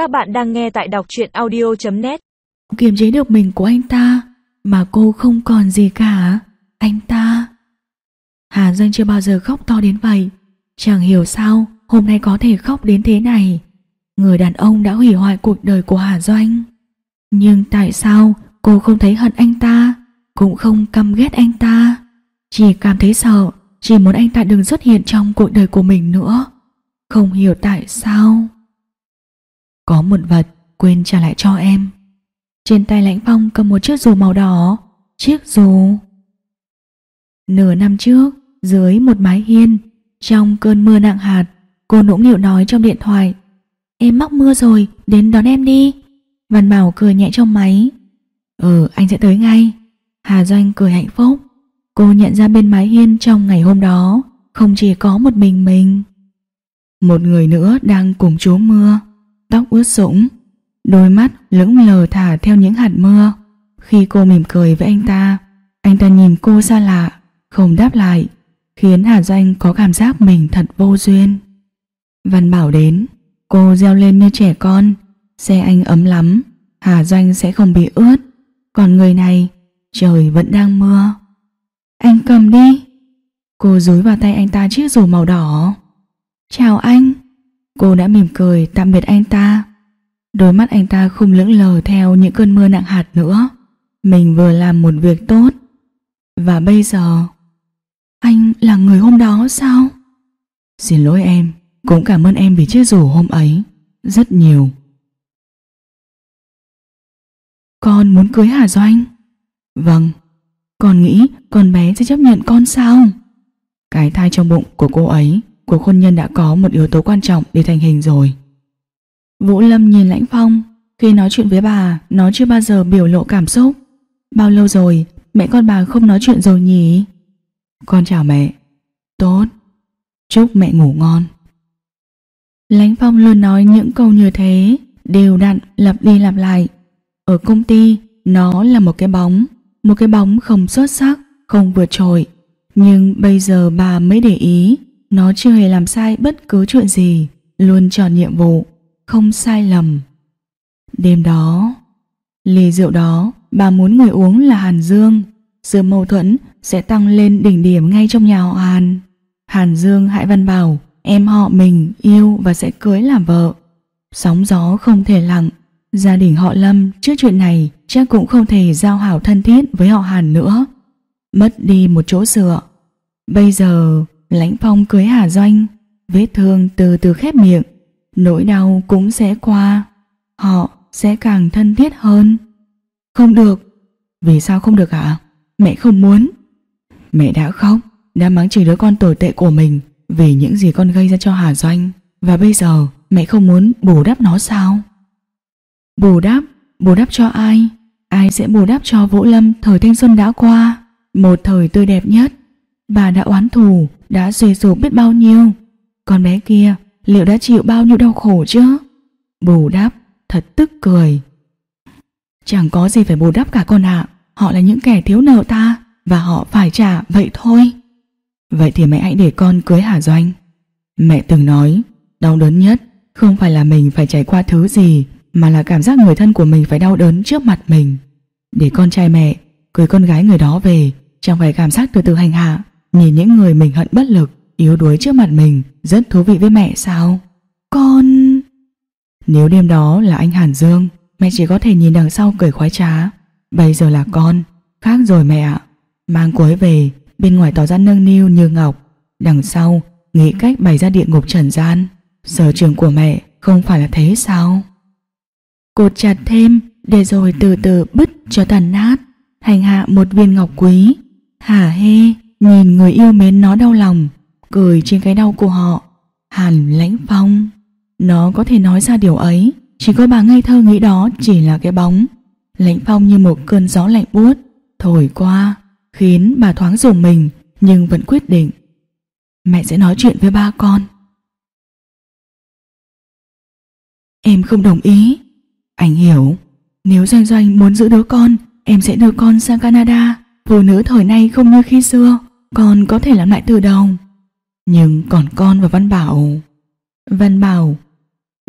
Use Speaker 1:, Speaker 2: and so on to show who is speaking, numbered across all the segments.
Speaker 1: Các bạn đang nghe tại đọc truyện audio.net
Speaker 2: Kiềm chế được mình của anh ta, Mà cô không còn gì cả. Anh ta. Hà Doanh chưa bao giờ khóc to đến vậy. Chẳng hiểu sao, hôm nay có thể khóc đến thế này. Người đàn ông đã hủy hoại cuộc đời của Hà Doanh. Nhưng tại sao cô không thấy hận anh ta, Cũng không căm ghét anh ta? Chỉ cảm thấy sợ, Chỉ muốn anh ta đừng xuất hiện trong cuộc đời của mình nữa. Không hiểu tại sao. Có một vật quên trả lại cho em. Trên tay Lãnh Phong cầm một chiếc dù màu đỏ. Chiếc dù. Nửa năm trước Dưới một mái hiên Trong cơn mưa nặng hạt Cô nũng nịu nói trong điện thoại Em mắc mưa rồi, đến đón em đi. Văn Bảo cười nhẹ trong máy Ừ, anh sẽ tới ngay. Hà Doanh cười hạnh phúc Cô nhận ra bên mái hiên trong ngày hôm đó Không chỉ có một mình mình. Một người nữa đang cùng chú mưa. Tóc ướt sũng, Đôi mắt lững lờ thả theo những hạt mưa. Khi cô mỉm cười với anh ta Anh ta nhìn cô xa lạ, Không đáp lại, Khiến Hà Doanh có cảm giác mình thật vô duyên. Văn Bảo đến, Cô reo lên như trẻ con, Xe anh ấm lắm, Hà Doanh sẽ không bị ướt. Còn người này, Trời vẫn đang mưa. Anh cầm đi. Cô dúi vào tay anh ta chiếc dù màu đỏ. Chào anh. Cô đã mỉm cười tạm biệt anh ta. Đôi mắt anh ta không lững lờ theo những cơn mưa nặng hạt nữa. Mình vừa làm một việc tốt. Và bây giờ, Anh là người hôm đó sao? Xin lỗi em, cũng cảm ơn em vì chiếc dù hôm ấy. Rất nhiều. Con muốn cưới Hà Doanh? Vâng. Con nghĩ con bé sẽ chấp nhận con sao? Cái thai trong bụng của cô ấy Cuộc hôn nhân đã có một yếu tố quan trọng Để thành hình rồi. Vũ Lâm nhìn Lãnh Phong Khi nói chuyện với bà Nó chưa bao giờ biểu lộ cảm xúc. Bao lâu rồi mẹ con bà không nói chuyện rồi nhỉ? Con chào mẹ. Tốt. Chúc mẹ ngủ ngon. Lãnh Phong luôn nói những câu như thế, đều đặn lặp đi lặp lại. Ở công ty, nó là một cái bóng, một cái bóng không xuất sắc, không vượt trội. Nhưng bây giờ bà mới để ý, nó chưa hề làm sai bất cứ chuyện gì, luôn tròn nhiệm vụ, không sai lầm. Đêm đó, ly rượu đó, bà muốn người uống là Hàn Dương. Sự mâu thuẫn sẽ tăng lên đỉnh điểm ngay trong nhà họ Hàn. Hàn Dương Hải Văn Bảo em họ mình yêu và sẽ cưới làm vợ. Sóng gió không thể lặng, gia đình họ Lâm trước chuyện này chắc cũng không thể giao hảo thân thiết với họ Hàn nữa. Mất đi một chỗ dựa. Bây giờ, Lãnh Phong cưới Hà Doanh, vết thương từ từ khép miệng, nỗi đau cũng sẽ qua. Họ sẽ càng thân thiết hơn. Không được. Vì sao không được ạ? Mẹ không muốn. Mẹ đã khóc, đã mắng chửi đứa con tồi tệ của mình vì những gì con gây ra cho Hà Doanh và bây giờ mẹ không muốn bù đắp nó sao? Bù đắp? Bù đắp cho ai? Ai sẽ bù đắp cho Vũ Lâm thời thanh xuân đã qua? Một thời tươi đẹp nhất. Bà đã oán thù, đã suy sụp biết bao nhiêu. Con bé kia liệu đã chịu bao nhiêu đau khổ chứ? Bù đắp, thật tức cười. Chẳng có gì phải bù đắp cả con ạ. Họ là những kẻ thiếu nợ ta và họ phải trả vậy thôi. Vậy thì mẹ hãy để con cưới Hà Doanh Mẹ từng nói Đau đớn nhất Không phải là mình phải trải qua thứ gì Mà là cảm giác người thân của mình phải đau đớn trước mặt mình Để con trai mẹ Cưới con gái người đó về Chẳng phải cảm giác từ từ hành hạ Nhìn những người mình hận bất lực Yếu đuối trước mặt mình Rất thú vị với mẹ sao? Con... Nếu đêm đó là anh Hàn Dương Mẹ chỉ có thể nhìn đằng sau cười khoái trá. Bây giờ là con Khác rồi mẹ ạ. Mang cô ấy về bên ngoài tỏ ra nâng niu như ngọc, đằng sau nghĩ cách bày ra địa ngục trần gian. Sở trường của mẹ không phải là thế sao? Cột chặt thêm để rồi từ từ bứt cho tàn nát, hành hạ một viên ngọc quý. Hả hê, nhìn người yêu mến nó đau lòng, cười trên cái đau của họ. Hàn lãnh phong, nó có thể nói ra điều ấy, chỉ có bà ngây thơ nghĩ đó chỉ là cái bóng. Lãnh phong như một cơn gió lạnh buốt, thổi qua, khiến bà thoáng dùng mình nhưng vẫn quyết định. Mẹ sẽ nói chuyện với ba con. Em không đồng ý. Anh hiểu, nếu Doanh Doanh muốn giữ đứa con, em sẽ đưa con sang Canada. Phụ nữ thời nay không như khi xưa, con có thể làm lại từ đầu. Nhưng còn con và Văn Bảo... Văn Bảo...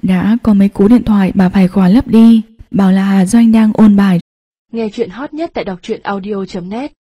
Speaker 2: Đã có mấy cú điện thoại bà phải khóa lấp đi, Bảo là Hà Doanh đang ôn bài
Speaker 1: Nghe chuyện hot nhất tại đọc truyện audio.net